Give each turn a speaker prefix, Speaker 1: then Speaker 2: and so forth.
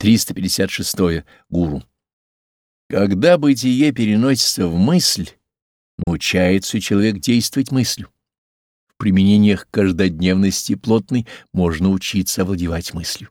Speaker 1: 356. Гуру. Когда бытие переносится в мысль, научается человек действовать мыслью. В применениях каждодневности плотной можно учиться овладевать мыслью.